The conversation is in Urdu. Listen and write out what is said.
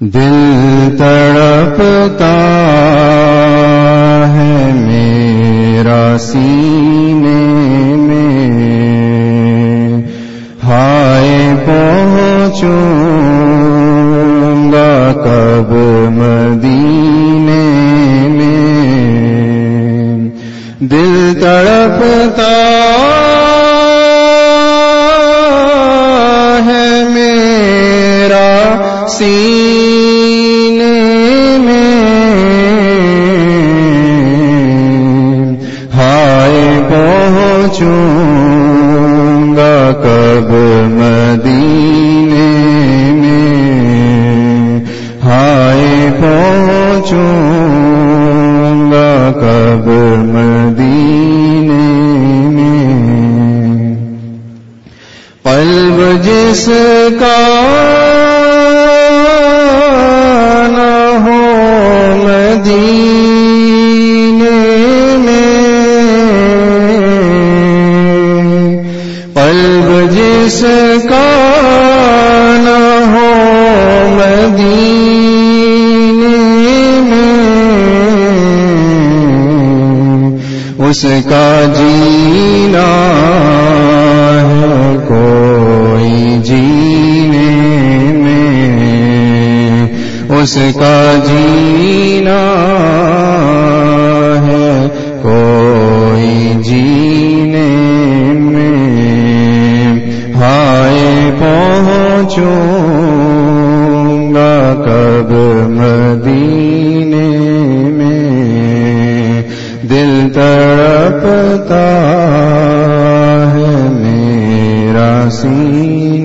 دل تڑپتا ہے میرا سینے میں۔ ہائے پہنچوں گا کب مدینے میں۔ دل تڑپتا سینے میں ہائے پہنچوں گا کب مدینے میں ہائے پہنچوں گا کب مدینے میں قلب جس کا مدینے میں قلب جس کا نہ ہو مدینے میں اس کا جینا اس کا جینا ہے، کوئی جینے میں۔ ہائے پہنچوں گا کب مدینے میں۔ دل تڑپتا ہے میرا سی